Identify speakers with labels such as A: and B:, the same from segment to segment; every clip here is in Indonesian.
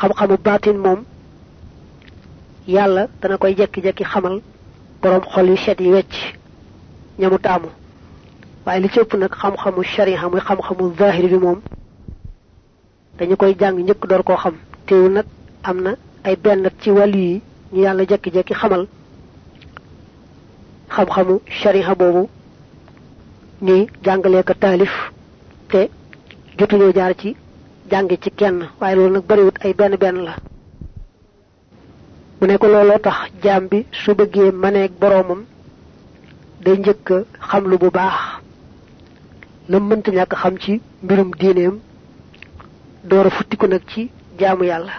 A: xam-xamu baatin moom yàlla dana koy jekki-jekki xamal borom xol yu set yi wecc ñamu taamu. waaye li ci ëpp nag xam-xamu shariha muy xam-xamu zahir bi moom dañu koy jàng njëkk door koo xam. teewul nag am na ay benn ci wàllu yi ñu yàlla jekki-jekki xamal xam-xamu te jotuñoo jaar ci jàngi ci kenn waaye loolu nag bariwut ay benn benn la. Mu ne ko looloo tax jaam bi su bëggee maneeg boroomam day njëkk xam lu bu baax. La mënta ñàkk xam ci mbirum diineem door a futtiku nag ci jaamu yàlla.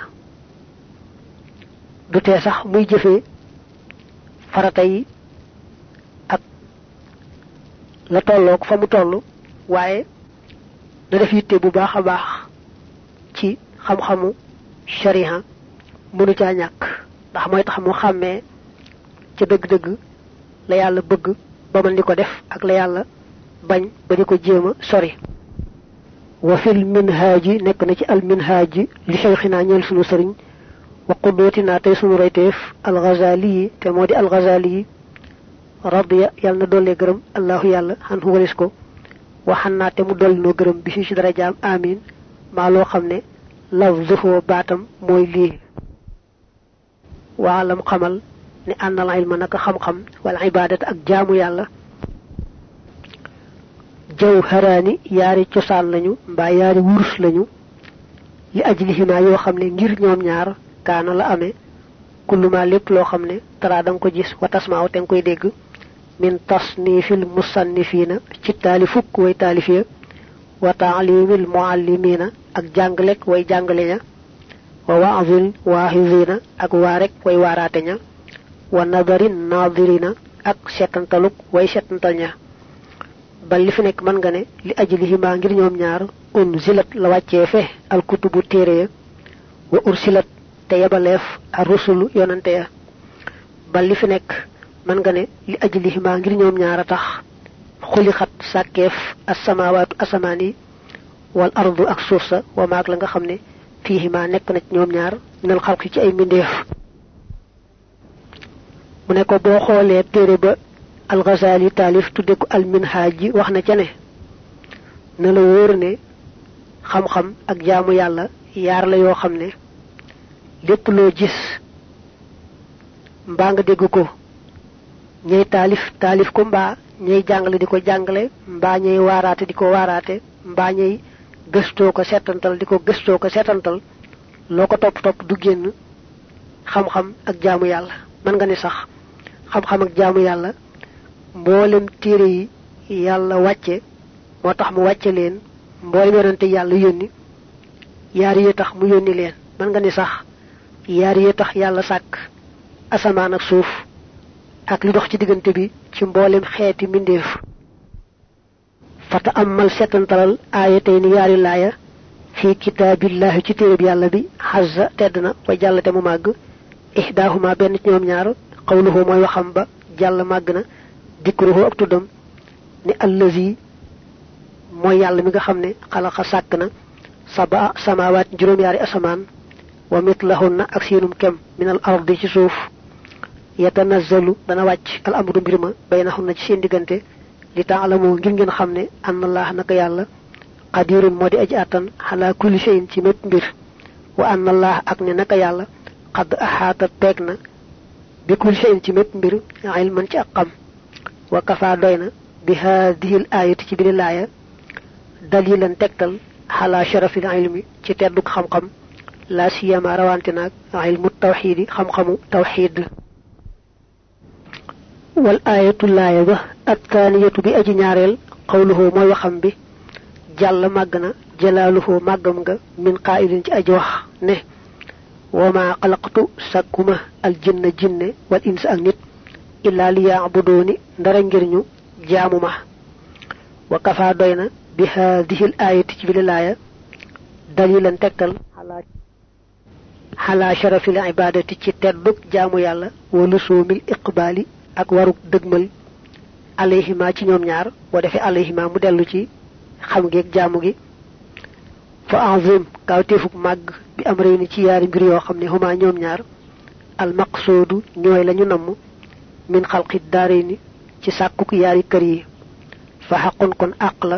A: Du tee sax muy jëfee farata yi ak la tolloog fa mu toll waaye na def yitte bu baax a baax xam-xamu shariha mënu caa ñàkk ndax mooy tax mu xàmmee ca dëgg-dëgg la yàlla bëgg ba man di ko def ak la yàlla bañ ba di ko jéem sori wa fil minhaaji nekk na ci al minhaaji li cheikhina ñeel sunu sëriñ wa qudootinaa tey sunu royteef al ghazali yi te moo di al ghazali yi radiya yàlla na dollee gërëm allahu yàlla hu walis ko waxan naa te mu dolli noo gërëm bi si ci darajaam amin maa loo xam ne lafzuhu baatam mooy lii waalam xamal ne ànnal ilma naka xam-xam wala ibadat ak jaamu yàlla jawharaani yaari cosaan lañu mbaa yaari wurus lañu li ajlihima yoo xam ne ngir ñoom ñaar kaana la amee kulluma lépp loo xam ne tara da nga ko gis wa tasmaaw te nga koy dégg min tasnifil musannifiina ci taalifuk way taalifiya wa taalimil muallimiina ak jàngalek way jàngale ña wa waazil waaxisina ak waa rek way waaraate ña wa nadarin naadirina ak setantaluk way setantal ña. Bal li fi nekk mën nga ne li ajlihima ngir ñoom ñaar unzilat la wàccee fe alkutubu téere ya wa ursilat te yebaleef ar rusulu yonante ya. Bal li fi nekk mën nga ne li ajlihima ngir ñoom tax sàkkeef asamaan yi wal ardu ak suuf sa wa maag la nga xam ne fiihima nekk na ci ñoom ñaar minal xalqi ci ay mbindeef. Mu ne ko boo xoolee téere ba alxazali taalif tudde ko alminhaaj ji wax na ca ne na la wóor ne xam-xam ak jaamu yàlla yaar la yoo xam ne lépp loo gis mbaa nga dégg ko ñay taalif taalif ko mbaa ñay jàngale di ko jàngale mbaa ñay waaraate di ko waaraate mbaa ñay gëstoo ko seetantal di ko gëstoo ko seetantal loo ko topp topp du génn. Xam-xam ak jaamu yàlla. Mën nga ni sax xam-xam ak jaamu yàlla mboolem téere yi yàlla wàcce moo tax mu wàcce leen mboolem yonante yàlla yónni tax mu mën nga ni sax tax ak suuf ak li dox ci bi ci mboolem xeeti mbindeef fata amal setantalal aaya tey ni yaari laaya fi kitaabillahi ci téereb yàlla bi xazza tedd na wa jàll te mu màgg ihdaahuma benn ci ñoom ñaar xawluhu mooy waxam ba jàll màgg na dikruhu ak tuddam ni allazi mooy yàlla mi nga xam ne xalaqa sàkk na saba samawaat juróom-yaari asamaan wa mitlahunna ak seenum kem min al ardi ci suuf yatanazzalu dana wàcc al amru mbir ma baynahunna ci seen diggante li taalamu ngir ngeen xam ne anna allah naka yàlla qadirun moo di aji àttan xalaa kulli shay'in ci mépp mbir wa anna allah ak ne naka yàlla xadd axaata peeg na bi kulli shay'in ci mépp mbir ilman ci ak xam wa kafa doy na bi haadihil aayati ci bili laaya dalilan tegtal xalaa sharafil ilmi ci teddug xam-xam laa siyama rawante naag ilmu tawxiidi xam-xamu tawxiid wal aayatu laaya ba ak taaniyatu bi aji ñaareel xawluhu mooy waxam bi jàll màgg na jalaaluhu màggam nga min qaa'ilin ci aji wax ne wama xalaqtu sàkkuma al jinna jinne wal ins ak nit illaa li yaabudooni ndara ngir ñu jaamu ma wa kafa doy na bi haadihil aayati ci bili laaya dalilan tegtal xalaa sharafil ibaadati ci teddug jaamu yàlla wa lusuumil iqbaali ak waruk dëgmal alayhima ci ñoom ñaar boo defee alayhima mu dellu ci xam ngeeg jaamu gi. Fa azim kawtefuk mag bi am reyni ci yaari mbir yoo xam ne huma ñoom ñaar. Al maqsudu ñooy lañu namm min xalqi daarayni ci sàkkuk yaari kër yi. Fa xaqun kon àq la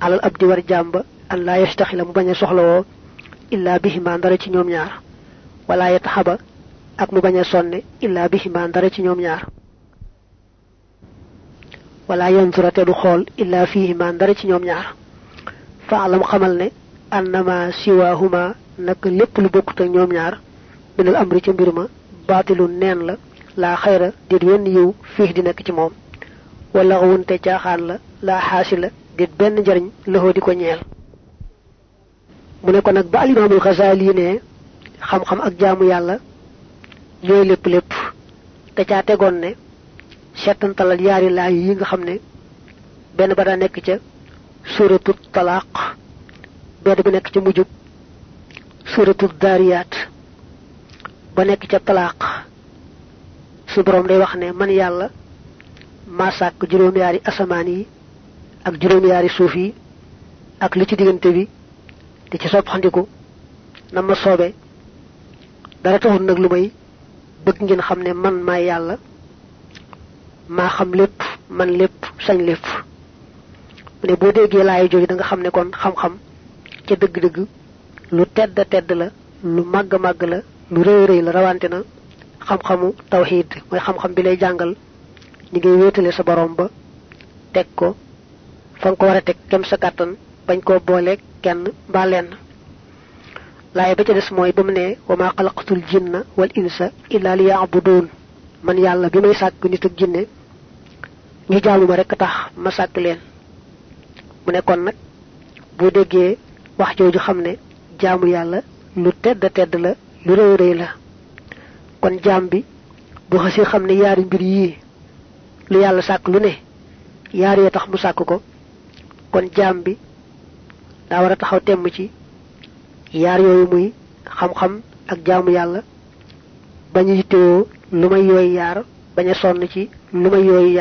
A: alal abdi war jàmba an laa yastaxila mu bañ a soxlawoo bihima ndara ci ñoom ñaar. Wala yataxaba ak mu bañ a sonne bihima ndara ci ñoom ñaar ولا ينظر تدو خول الا فيه ما ندار سي نيوم نياار فعلم خمل انما سواهما نك لپ لو بوكو تا نيوم نياار من الامر تي مبيرما باطل نين لا لا خير ديت وين يو فيه دي نك تي موم ولا غون تي تياخان لا لا حاصل ديت بن جارن لهو ديكو نيل مو نيكو نك با الامام الغزالي ني خم خم اك جامو يالا يوي لپ لپ تا تيا تيغون ني settantalal yaari laay yi nga xam ne benn ba daa nekk ca suratu talaaq benn bi nekk ca mujjub suratu daariyaat ba nekk ca talaaq. Su borom day wax ne man yàlla maa sàkk juróom-yaari asamaan yi ak juróom-yaari suuf yi ak li ci diggante bi di ci soppandiku na ma soobe dara taxul nag lu may bëgg ngeen xam man maay yàlla maa xam lépp man lépp sañ lépp. Mu ne boo déggee laay jooju da nga xam ne kon xam-xam ca dëgg-dëgg lu tedd tedd la lu màgg màgg la lu rëy rëy la rawante na xam-xamu tawxiid mooy xam-xam bi lay jàngal ñi ngay wéetale sa borom ba ko ko kem sa kàttan bañ koo boole kenn mbaa lenn. Ba des mooy ba mu wa maa xalaqatul jinna wal insa illa li yaabuduun man yàlla bi may nit ak jinne ñu jaamu ma rek tax ma sàkk leen. Mu ne kon nag boo déggee wax jooju xam ne jaamu yàlla lu tedd tedd la lu rëy rëy la. Kon jaam bi bu xasee xam ne mbir yii lu yàlla sàkk lu ne tax mu sàkk ko kon jaam bi daa war taxaw temm ci yaar yooyu muy xam-xam ak jaamu yàlla bañ yittewoo lu may yooyu yaar ci lu may yooyu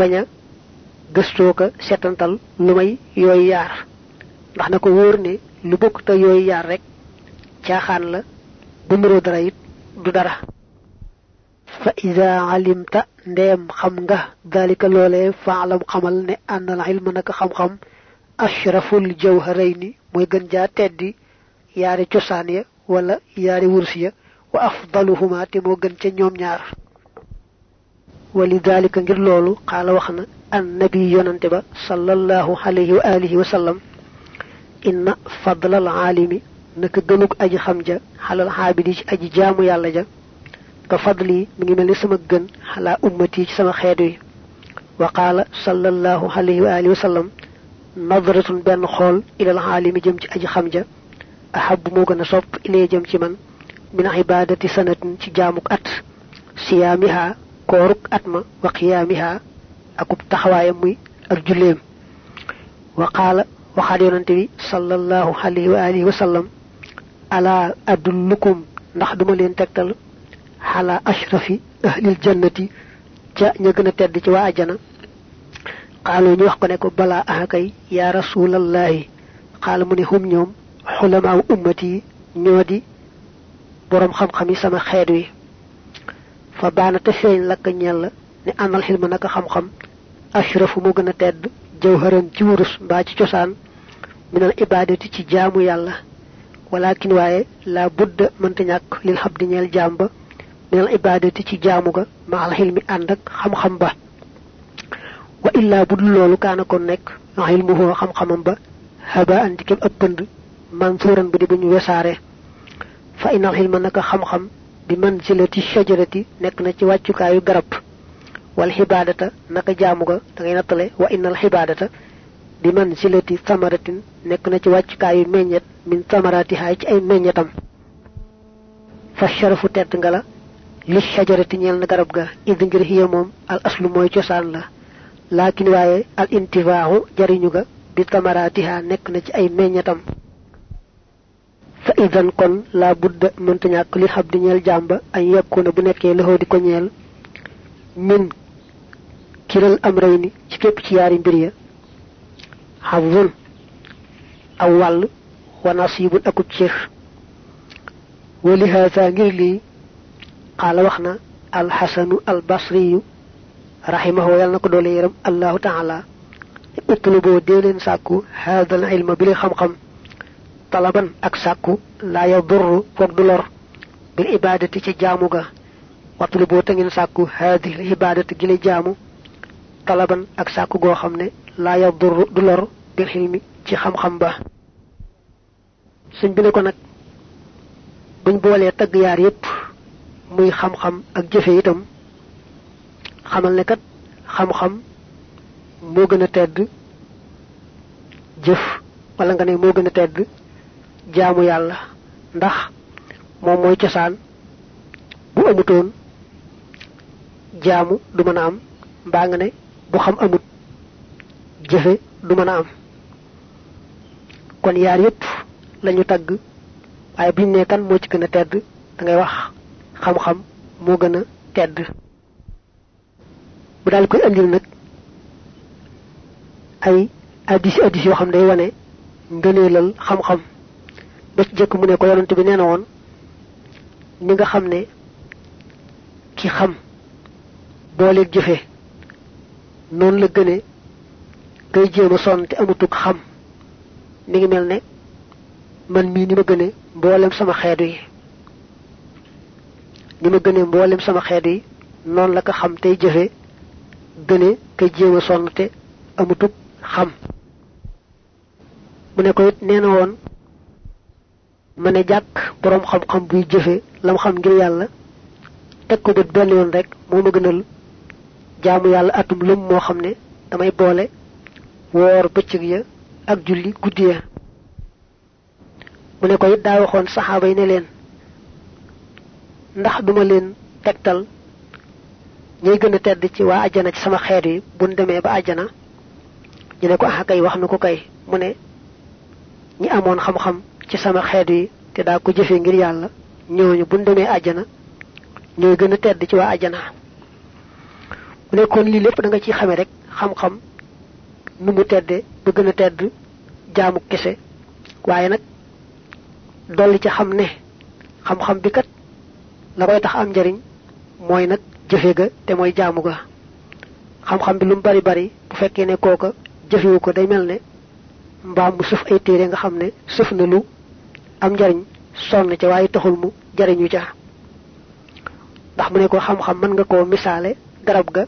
A: bañ a gëstoo ko setantal lu may yooyu yaar. Ndax na ko ne lu bokk te yooyu yaar rek caaxaan la bu nuroo dara it du dara. Fa ida alimta ndeem xam nga dalika loolee faalam xamal ne ànnal ilma naka xam-xam ashraful jawharayni mooy gën jaa teddi yaari cosaan ya wala yaari wurs ya wa afdaluhuma te moo gën ñaar wali dalika ngir loolu xaala wax na an nabi yonante ba sallallahu alayhi wa alihi wa sallam inna fadlal aalimi naka gënug aji xam ja xalal xaabidi ci aji jaamu yàlla ja ka fadli mi ngi mel ni sama gën xalaa ummati ci sama xeet wi wa qaala sallallahu alayhi wa alihi wa sallam nadratun benn xool ilal aalimi jëm ci aji xam ja ahab moo gën a sopp ilee jëm ci man min ibadati sanatin ci jaamuk at siyaamiha kooruk at ma wa qiyaamiha akub taxawaayam muy ak julleem wa qaala waxaat yonante bi sallallahu alayhi wa alihi wa sallam ala adullukum ndax duma leen tegtal xala ashrafi ahlil jannati ca ña gën a tedd ci waa ajana xaaloo ñu wax ko ne ko balaa ahakay yaa rasulallahi xaala mu hum ñoom xulamaaw ummati ñoo di boroom xam-xam sama xeet wi fa baana te feeñ lakk ne àndal xilma naka xam-xam. Ashrafu mu gën a tedd jawharan ci wurus mbaa ci cosaan. Minal ibadati ci jaamu yàlla. Walakin waaye la budda mënta ñàkk lil xab di ñeel jaam ba. Minal ibadati ci jaamu ga ma al ànd ak xam-xam ba. Wa illaa bu dul loolu kaana kon nekk xilmuhu xam-xamam ba haba andi kem ab pënd mansuuran bu di bu ñu wesaare. Fa inal xilma naka xam-xam bi manzilati shajarati nekk na ci wàccukaayu garab. wal naka ga da ngay nattale wa innal xibaadata bi samaratin nekk na ci wàccukaayu meññet min samaratihaay ci ay meññetam. fa sharafu tedd nga li shajarati ñeel na garab ga id ngir moom al aslu mooy cosaan la. al intifaaxu jariñu ga bi samaratiha nekk na ci ay di ko ñeel min kiral am rey ni ci képp ci yaari mbir ya xabun aw wàll wa nasibun akub cër wali haza ngir lii qaala wax na alxasanu albasriyu rahimahu yàlla na ko doole yërëm allahu taala utluboo dee leen sàkku haadal ilma bi li xam-xam talaban ak sàkku laa yadurru foog du lor bil ibadati ci jaamu ga. Watluboo te ngeen sàkku haadihi ibadati gi la jaamu talaban ak sàkku goo xam ne laa yadurru du lor bil xilmi ci xam-xam ba. Suñ bi ne ko nag buñ boolee tagg yaar yépp muy xam-xam ak jëfe itam xamal ne kat xam-xam moo gën tedd jëf wala nga ne a tedd jaamu yàlla ndax moom mooy cosaan bu amutoon jaamu du mën a am mbaa nga ne bu xam amut jëfe du mën a am kon yaar yépp lañu tagg waaye biñ ne kan moo ci gën a tedd da ngay wax xam-xam moo gën a tedd bu daal koy andil nag ay addis addis yoo xam day wane ngëneelal xam-xam ba ci jëkk mu ne ko yonante bi nee na woon ni nga xam ne ki xam booleeg jëfe noonu la gëne ngay jéem a sonn te amutug xam. Mi ngi mel ne man mii ni ma gëne mboolem sama xeetu yi ni ma gëne mboolem sama xeetu yi noonu la ko xam tey jëfe gëne kay jéem a sonn te amutug xam. Mu ne ko it nee na woon ma ne jàkk boroom xam-xam buy jëfe lam xam ngir yàlla teg ko bët benn yoon rek moo ma gënal jaamu yàlla atum lëm moo xam ne damay boole woor bëccëg ya ak julli guddi ya. Mu ne ko it daa waxoon saxaaba yi ne ndax duma a tedd ci waa ajjana ci sama xeet yi buñ demee ba ajjana ñu ne ko ah kay wax na ko kay. Ñi xam-xam ci sama xeet yi te daa ko jëfee ngir yàlla ñooñu buñ demee ajjana ñooy gën a tedd ci waa ajjana bu nekkoon lii lépp da nga ciy xame rek xam-xam nu mu tedde ba gën a tedd jaamu kese. Waaye nag dolli ca xam ne xam-xam bi kat la koy tax am njariñ mooy nag jëfe ga te mooy jaamu ga. Xam-xam bi lu mu bari bari bu fekkee ne kooka jëfewu ko day mel ne mbaam mu sëf ay téere nga xam ne sëf na lu am njariñ sonn ca waaye taxul mu jariñu ca. Ndax mu ne ko xam-xam mën nga koo misaale garab ga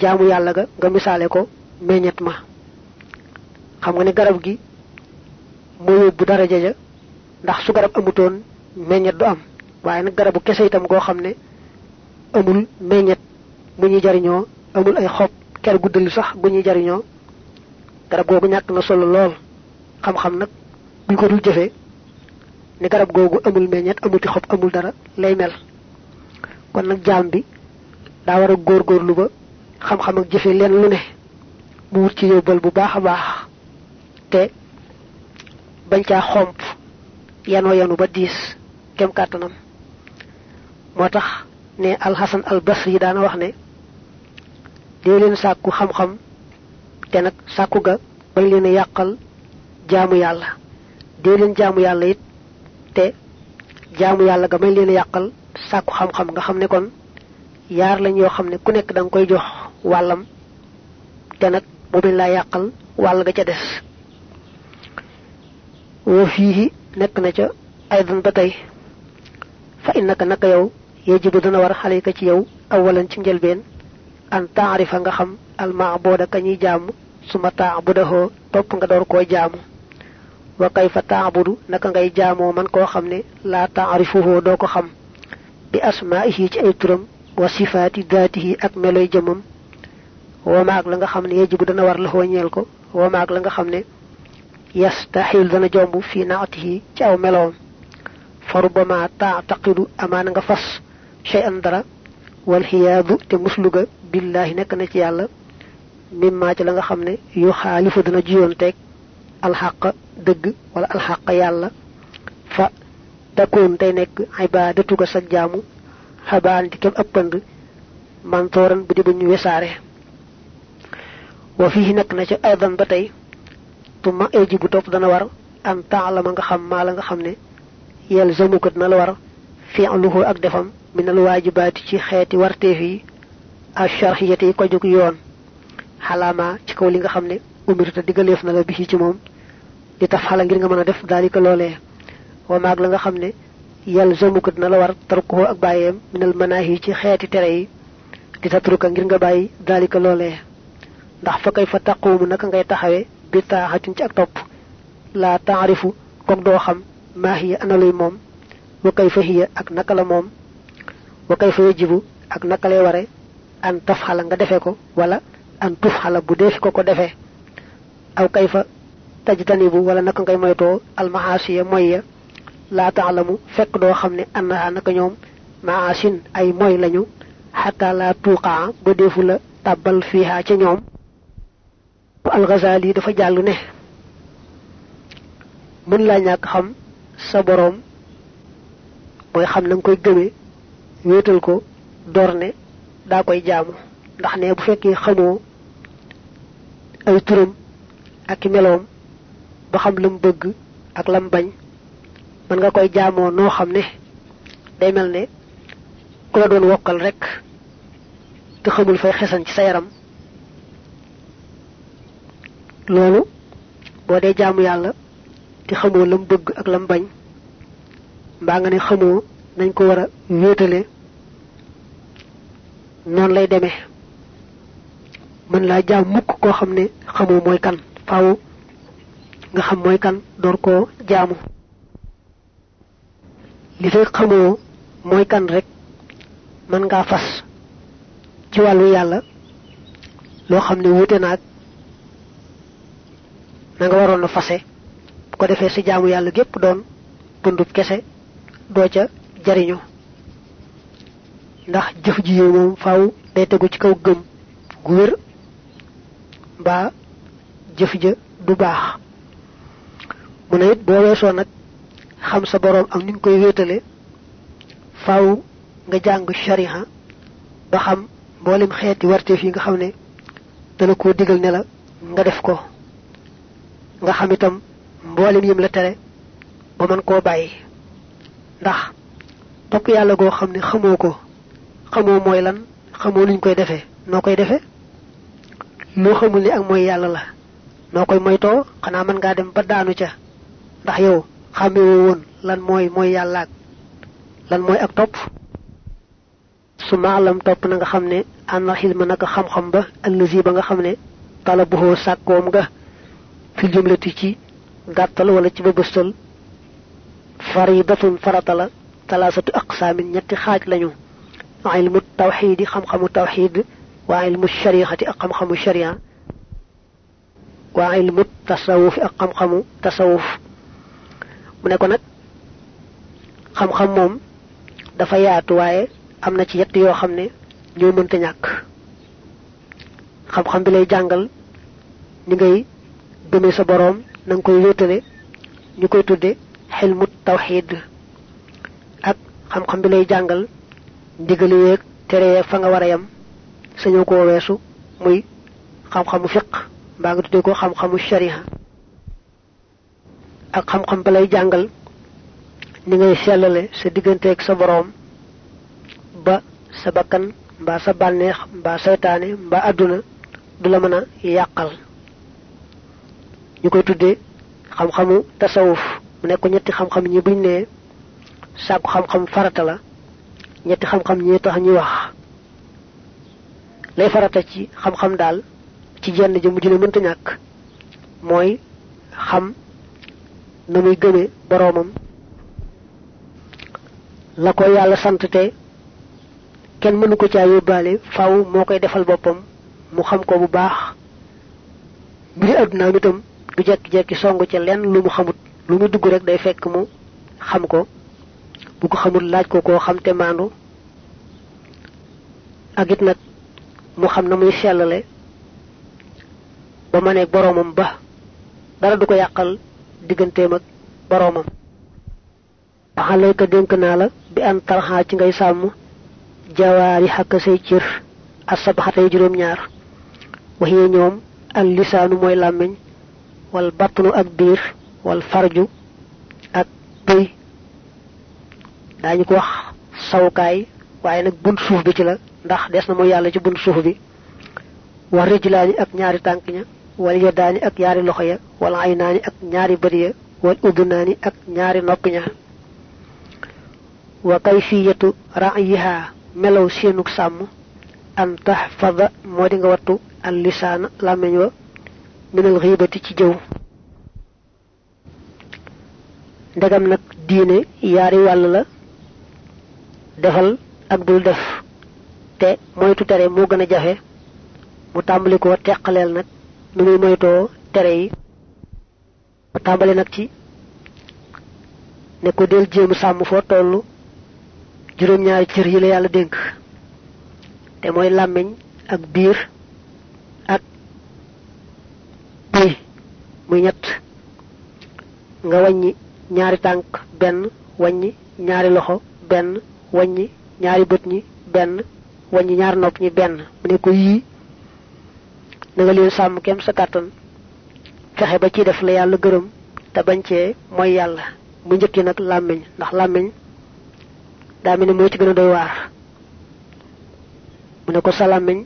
A: jaamu yàlla ga nga misaale ko meññet ma. Xam nga ne garab gi moo yóbbu daraja ja ndax su garab amutoon meññet du am. Waaye nag garabu kese itam goo xam ne amul meññet bu ñuy jariñoo amul ay xob ker guddal sax bu ñuy jariñoo garab googu ñàkk na solo lool. Xam-xam nag buñ ko dul jëfee ni garab googu amul meññet amuti xob amul dara lay mel. Kon nag jaam bi daa war a góorgóorlu ba xam-xam ak jëfe leen lu ne mu wut ci yóbbal bu baax baax te bañ caa xomp yanoo yanu ba diis kem kàttanam. Moo tax ne alxasan al basri daana wax ne dee leen sàkku xam-xam te nag sàkku ga bañ leen a yàqal jaamu jaamu te jaamu yàlla ga bañ leen yàqal sàkku xam-xam nga xam ne kon yaar lañ yoo xam ne ku nekk da nga koy jox wàllam te nag mu bañ laa yàqal wàll ga ca des. Wa fii nekk na ca aydan ba tey. Fa innaka naka yow yajibu dana war xaleyka ci yow awalan ci njëlbeen an taarifa nga xam almaabuda ka ñuy jaamu suma taabudahoo topp nga door koo jaamu wa kayfa taabudu naka ngay jaamoo man koo xam ne laa taarifuhoo doo ko xam. Bi asmaihi ci ay turam wa sifaati daatihi ak meloy jëmam wa maag la nga xam ne yajibu dana war la xoo ñeel ko. Wa maag la nga xam ne yastaxil dana jomb fi naatihi ci aw meloom. Fa rubama taataqidu amaana nga fas shay an dara. Wal xiyaadu te musluga billaahi nekk na ci yàlla. Mimmaa ci alxaq dëgg wala alxaq yàlla. Fa takkoon tey nekk ibaadatu ga sa jaamu xabaan di kem ëppand mantooran bu di bu ñu wesaare. Wa fii nekk na ci aydan ba tey tuma eji bu topp dana war an ta'lama nga xam ma la nga xam ne yalzamu ko na la war fi'luhu ak defam min al wajibaati ci xeeti warteef yi asharhiyati ko ci li nga umirta na la bi ci di taf xala ngir nga mën a def daalika loolee wa maag la nga xam ne yalzamu ko na la war tarkuhu ak bàyyeem min al manahi ci xeeti tere yi di tatruka ngir nga bàyyi daalika loolee ndax fa kay fa taqumu naka ngay taxawe bi taaxatin ci ak topp. La taarifu kok doo xam maa hiya ana luy moom wa kayfa hiya ak naka la moom wa kayfa yajibu ak naka lay ware an tafxala nga defe ko wala an tufxala bu defi ko ko defe. Aw kayfa tajtanibu wala naka ngay moytoo almahaasiya moy ya laa taalamu fekk doo xam ne annaha naka ñoom maasin ay moy lañu xataa laa tuuqaa ba deefu la tàbbal fiiha ca ñoom al-Ghazali dafa jàll ne mën laa ñàkk xam sa boroom mooy xam na nga koy gëmee wéetal ko door ne daa koy jaamu ndax ne bu fekkee xamoo ay turam ak meloom ba xam lam bëgg ak lam bañ mën nga koy jaamoo noo xam ne day mel ne ku la doon wokkal rek te xamul fay xesan ci sa yaram. Loolu boo dee jaamu yàlla te xamoo lam bëgg ak lam bañ mbaa nga ne xamoo nañ ko war a wéetale noonu lay demee. Mën laa jaam mukk koo xam ne xamoo mooy kan faaw nga xam mooy kan door koo jaamu. Li fay xamoo mooy kan rek mën ngaa fas ci wàllu yàlla loo xam ne wuute naag na nga waroon a fase. Bu ko defee sa jaamu yàlla gépp doon dundub kese doo ca jariñu. Ndax jëf ji yow moom faaw day tegu ci kaw gëm gu wér jëf ja du baax mu ne it boo weesoo nag xam sa boroom ak ni nga koy wéetale faaw nga jàng shariha ba xam mboolem xeeti warteef yi nga xam ne dana koo digal ne la nga def ko. Nga xam itam mboolem yim la tere ba mën koo bàyyi. Ndax topp yàlla goo xam ne xamoo ko lan xamoo luñ koy defee. Noo koy defee? Xamul ni ak mooy yàlla la. Noo koy moytoo? Xanaa mën dem ba daanu ca ndax yow xàmmewoo woon lan mooy yàlla ak lan mooy ak topp su maalam topp na nga xam ne ànna xilma naka xam-xam ba allazi ba nga xam ne talabuhoo sàkkoom nga fi jumlati ci gàttal wala ci bëbëstal faridatun farata la talaasatu aqsaamin ñetti xaaj lañu ilmu tawxiidi xam-xamu tawxiid waa ilmu shariixati ak xam-xamu sharia waa ilmu tasawufi ak xam-xamu tasawuf mu ne ko nag xam-xam moom dafa yaatu waaye am na ci yett yoo xam ne ñoo mënta ñàkk. Xam-xam bi lay jàngal ni ngay gëmee sa boroom na nga koy wéetale ñu koy tudde xilmu tawxiid. Ak xam-xam bi lay jàngal ndigali yeeg tere yeeg fa nga war a yam koo weesu muy xam-xamu fiq mbaa nga tuddee ko xam-xamu shariha ak xam-xam ba lay jàngal ni ngay sellale sa digganteeg sa boroom ba sa bakkan mbaa sa bànneex mbaa seytaane mbaa àdduna du la mën a yàqal. Ñu xam-xamu tasawuf. Mu nekk ñetti xam-xam ñi buñ nee sàkku xam-xam farata la ñetti xam-xam ñi tax ñuy wax. Lay farata ci xam-xam daal ci jenn ji mënta ñàkk mooy xam na muy gëme boroomam. La ko yàlla sant te kenn mënu ko faaw koy defal boppam mu xam ko bu baax. Mbiri àddunaam itam du jekki-jekki song ca lenn lu mu xamut lu mu dugg rek day fekk mu xam ko. Bu ko xamul laaj ko koo xam te maandu. Ak it nag mu xam ba boroomam ba dara du ko digganteem ak boroomam. Waxalay ko dénk naa la bi an tarxaa ci ngay sàmm jawaari xakk say cër asabaxatay juróom-ñaar. Waxee ñoom al lisaanu mooy làmmiñ wal battanu ak biir wal farju ak bëy. Daañu ko wax sawukaay waaye nag bunt suuf bi ci la ndax des na mu yàlla ci bunt suuf bi. War rijlaani ak ñaari tànk wal yadaani ak ñaari loxo ya wal aynaani ak ñaari bët ya wal udunaani ak ñaari nopp ña wa kayfiyatu ra'yiha melaw seenuk sàmm an tahfada moo nga wattu al lisaana làmmeñ wa minal xiibati ci jëw ndegam nag diine yaari wàll la defal ak bul def te moytu tere moo gën a mu tàmbali ko teqaleel nag nu muy moytoo tere yi mu tàmbali nag ci. Ne ko del jéemu sàmm foo toll juróom-ñaari cër yi la yàlla dénk. Te mooy làmmiñ ak biir ak pëy muy ñett. Nga wàññi ñaari tànk benn wàññi ñaari loxo benn wàññi ñaari bët ñi benn wàññi ñaari nopp ñi benn. Mu ne ko yii na nga leen sàmm kem sa kàttan. Fexe ba ci def la yàlla gërëm te bañ cee mooy yàlla. Mu njëkki nag làmmiñ ndax làmmiñ daa mel ni moo ci gën a doy waar. Mu ne ko sa làmmiñ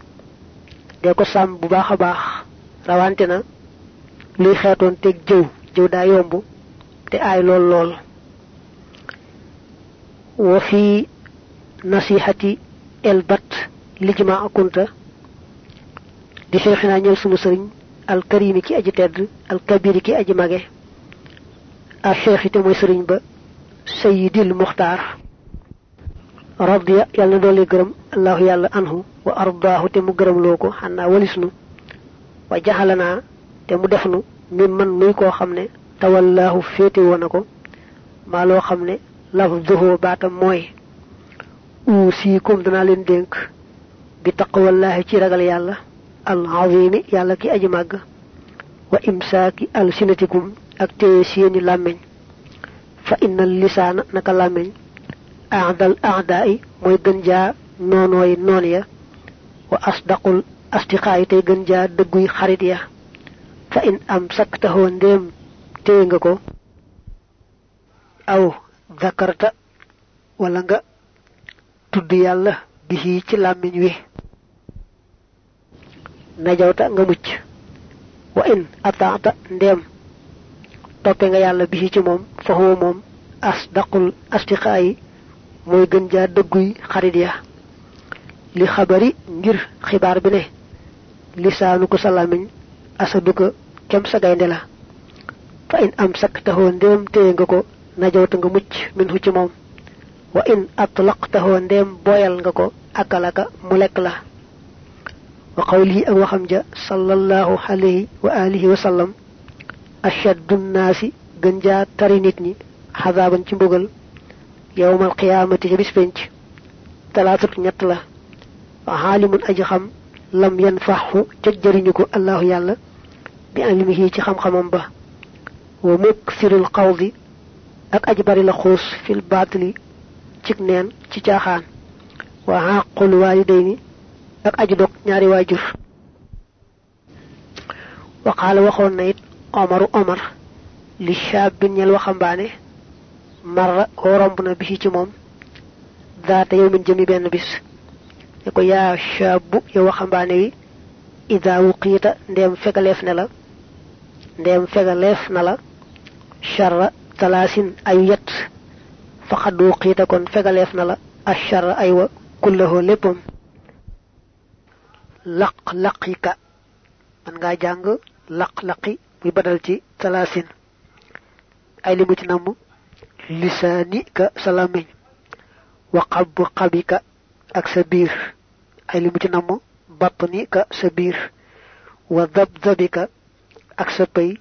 A: ko sàmm bu baax a baax rawante na luy xeetoon teg jëw jëw daa yomb te aay lool lool. Wa fi nasihati elbat lijma akunta di cheikhina ñëw sunu sëriñ alkarimi ki aji tedd alkabiri ki aji mage a cheikhite mooy sëriñ ba radiya yàlla na doole gërëm allahu yàlla anhu wa ardaahu te mu gërëm loo ko xannaa walisnu wa jaxalanaa te mu def nu mi man nuy koo xam ne tawallaahu féete woon na ko maa loo xam ne lafduhu baatam mooy uusiikum danaa leen dénk bi taqwallaahi ci ragal yàlla al azimi yàlla ki aji màgg wa imsaaki alsinatikum ak téye seeni fa innal lisaana naka làmmeñ aadal aadaa yi mooy gën jaa noonooy noon ya. Wa asdaqul astiqaa yi tey gën jaa dëgguy ya. Fa in am saktaxoo ndéem téye ko. Aw zakarta wala nga tudd yàlla bi ci najawta nga mucc. Wa in ataata ndéem toppe nga yàlla bi ci moom fa huwa moom asdaqul astiqaa yi mooy gën jaa dëgguy xarit ya. Li xabari ngir xibaar bi ne lisaanu ko asadu ko kem sa gaynde la. Fa in am ndéem téye nga ko najawta nga mucc min ci moom. Wa in atlaq taxoo ndéem booyal nga ko akalaka mu lekk la wa qawlihi ak waxam ja sallallahu alayhi wa alihi wa sallam ashaddu nnaasi gën jaa tari nit ñi xasaaban ci mbugal yowmal qiyaamati ca bis penc talaatatu ñett la wa xaalimun aji xam lam yan faxu ca jëriñu ko allahu yàlla bi alimihi ci xam-xamam ba wa muksirul xawdi ak aji bari la xuus fil baatili cig neen ci caaxaan wa xaqul waalidayni ak aji dog ñaari waajur wa qaala waxoon na it omaru omar li shaabin ñel waxambaane marra koo romb na bisi ci moom daata yow min jëmi benn bis. Ne ko yaa shaabu yow waxambaane wi ida wuqiita ndeem fegaleef ne la ndeem fegaleef na la talaasin ayu yet faqad wuqiita kon fegaleef na la acharra aywa kullahoo léppam laq-laqika. Man ngaa jàng laq-laqi muy badal ci talaasin ay li mu ci namm lisaanika sa làmmiñ. Wa xab xabika ak sa biir. Ay li mu ci namm batnika sa biir. Wa dab-dabika ak sa pëy.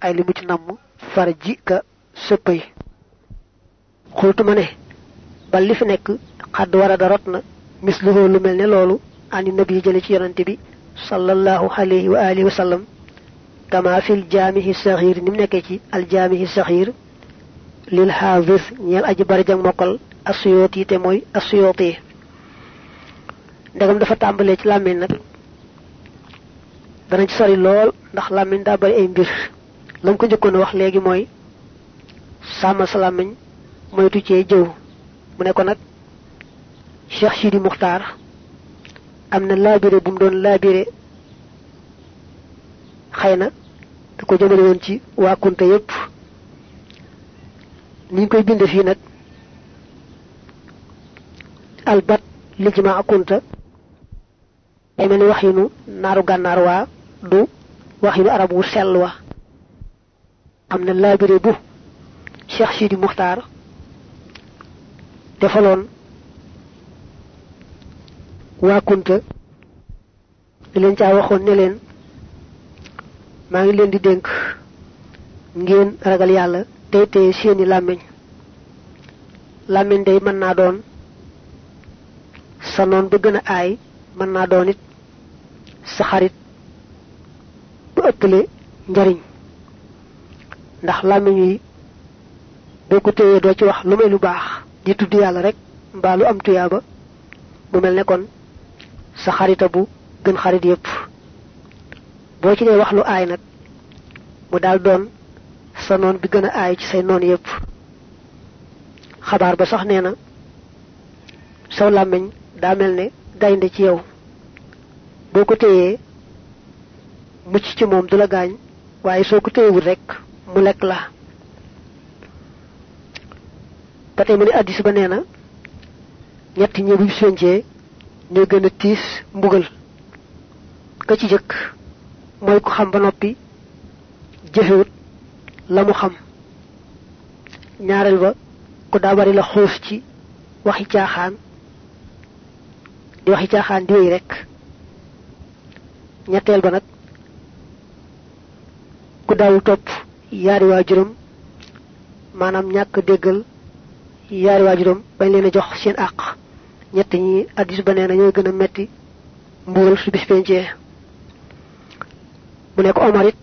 A: Ay li mu ci namm farjika sa pëy. Xultu ma ne ba fi nekk xadd war a da rot na. Lu mel ne loolu ani nabi jële ci yonante bi sallallahu alayhi wa alihi wa sallam kama fil jaamihi saxiir ni mu nekkee ci aljaamihi saxiir lil xaafis ñeel aji bari jang mokkal asuyoot yi te mooy asuyoot yi ndegam dafa tàmbalee ci làmmiñ nag dana ci sori lool ndax làmmiñ daa bari ay mbir lam ko njëkkoon a wax léegi mooy sàmmal sa làmmiñ moytu cee jëw mu ne ko nag cheikh sidi muxtaar am na laabire bu mu doon laabire. Xëy na da ko jëmale woon ci waa kunta yépp. Ni koy albat li jima kunta ay mel ni gànnaar waa du waxinu arab wu sell wa. Am na bu cheikh sidi muxtaar defaloon waa kunta di leen caa waxoon ne leen maa ngi leen di dénk ngeen ragal yàlla tey tey seeni làmmiñ. Làmmiñ day mën naa doon sa noon ba gën a aay mën naa doon it sa bu ëppale njariñ. Ndax yi boo ko téyee doo ci wax lu may lu baax di tudd rek mbaa lu am tuyaaba mel ne kon sa xarita bu gën xarit yépp. Boo ci dee wax lu aay nag mu daal doon sa noon bi gën a aay ci say noon yépp. Xabaar ba sax nee na saw làmmiñ daa mel ne gaynde ci yow. Boo ko téyee mucc ci moom du la gaañ waaye soo ko téyewul rek mu lekk la. Ba tey mu ne addis ba nee na ñetti ñi bu ñoo gën a tiis mbugal ka ci jëkk mooy ku xam ba noppi jëfewut la mu xam. ñaareel ba ku daa bari la xuus ci waxi caaxaan di waxi caaxaan di wéy rek ñetteel ba nag ku daawul topp yaari maanaam ñàkk déggal yaari bañ leen a jox seen àq ñett ñi addis ba nee na ñooy gën a metti. Mbugal su bis pencee mu ne ko Omar it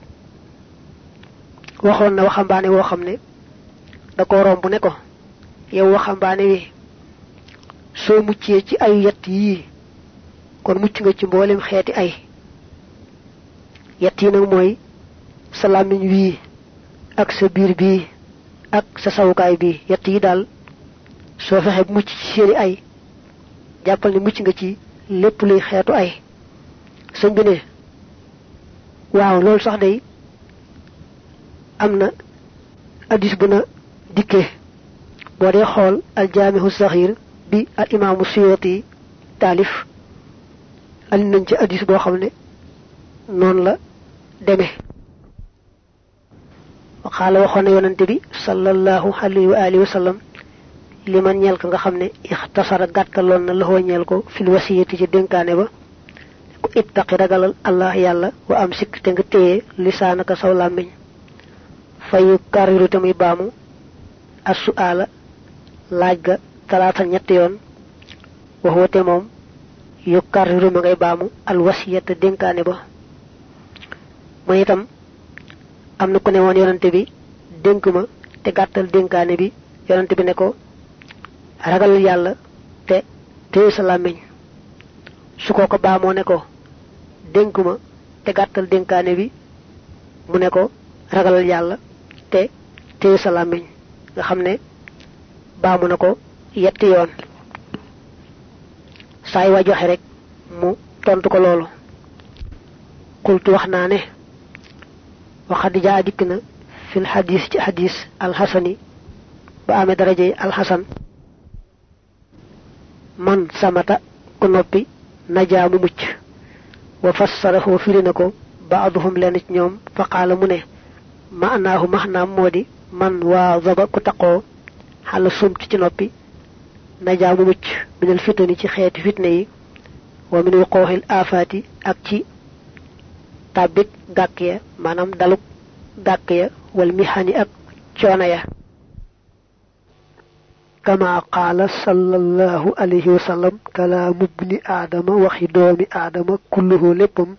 A: na waxambaane woo xam ne da ko romb ne ko yow waxambaane wi soo muccee ci ay yett yii kon mucc nga ci mboolem xeeti ay. Yett yi nag mooy sa làmmiñ ak sa biir bii ak sa sawukaay bii. Yett yi daal soo fexe mucc ci ay jàppal ne mucc nga ci lépp luy xeetu ay sëñ bi ne waaw loolu sax day am na addis bu na dikkee boo dee xool aljaamihu saxiir bi al imaamu suyuti taalif ali nañ ci addis boo xam ne noonu la deme waxaala waxoon na yonante bi sallallahu alayhi wa alihi wa sallam li man ñeel ko nga xam ne ixtasara na loxoo ñeel ko fil wasiyati ci dénkaane ba. Ku ittaqi ragalal allah yàlla wa am sikk te nga téye lisaanaka saw làmmiñ. Fayu kariru te baamu assu aala laaj ga talaata ñetti yoon. Waxuwa te moom yu kariru ma ngay baamu al wasiyata dénkaane ba. Mooy itam am na ku ne woon yonante bi dénk ma te gàttal dénkaane bi yonante bi ne ko ragal yàlla te téye sa làmmiñ. Su ko ko baamoo ne ko dénk ma te gàttal dénkaane bi mu ne ko ragalal yàlla te téye sa nga xam ne baamu na ko yetti yoon. Saay wa joxe rek mu tontu ko loolu. Qultu wax naa ne waxad jaa fil xadis ci xadis alxasani ba amee darajey alxasan man samata ku noppi najaa mu mucc wa fassarahu firi na ko baaduhum lenn ci ñoom fa qaala mu ne maanaahu maxnaam moo di man waa zaba ku taqoo xala sumt ci noppi najaa mu mucc minal fitani ci xeeti fitne yi wa min wuqooxil aafaati ak ci tàbbik gàkk ya maanaam daluk gàkk ya wal mixani ak coono ya kama qaala sallallahu alayhi wa sallam kalaamu bni aadama waxi doomi aadama kulluhu léppam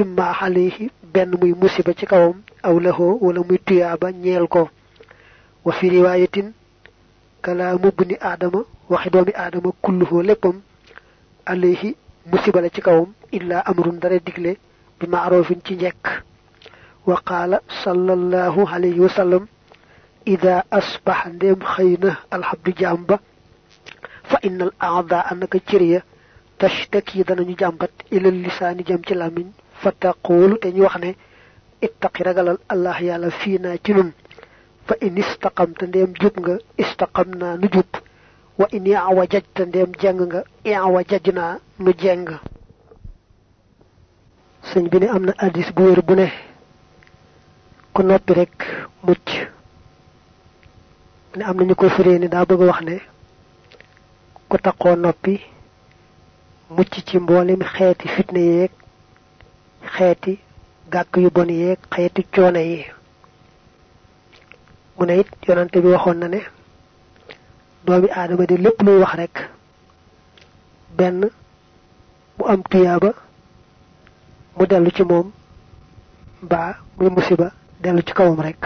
A: imma alayhi benn muy musiba ci kawam aw lahoo wala muy tuyaaba ñeel ko wa fi riwaayatin kalaamu bni aadama waxi doomi aadama kulluhu léppam alayhi musiba la ci kawam illaa amrun dara digle bi maarofin ci njekk wa qaala sallallahu alayhi wa sallam إذا أصبح نيم خينة الحب جامبا فإن الأعضاء أنك تشري تشتكي إذا نجي جامبت إلى اللسان جامتي لامين فتقول تاني وخني اتقي رجل الله يالا فينا جنون. فإن استقمت نيم جنغ استقمنا نجوب وإن يعوججت نيم جنغ يعوججنا نجنغ. سنجبني أمنا أديس بوير بني. كنا برك مجيب ne am na ñu ko firee ni daa bëgg wax ne ku taqoo noppi mucc ci mboolem xeeti fitne yeeg xeeti gàkk yu bon yeeg xeeti coono yi. Mu ne it yonante bi waxoon na ne doomi aadama di lépp luy wax rek benn mu am tuyaaba mu dellu ci moom mbaa muy musiba dellu ci kawam rek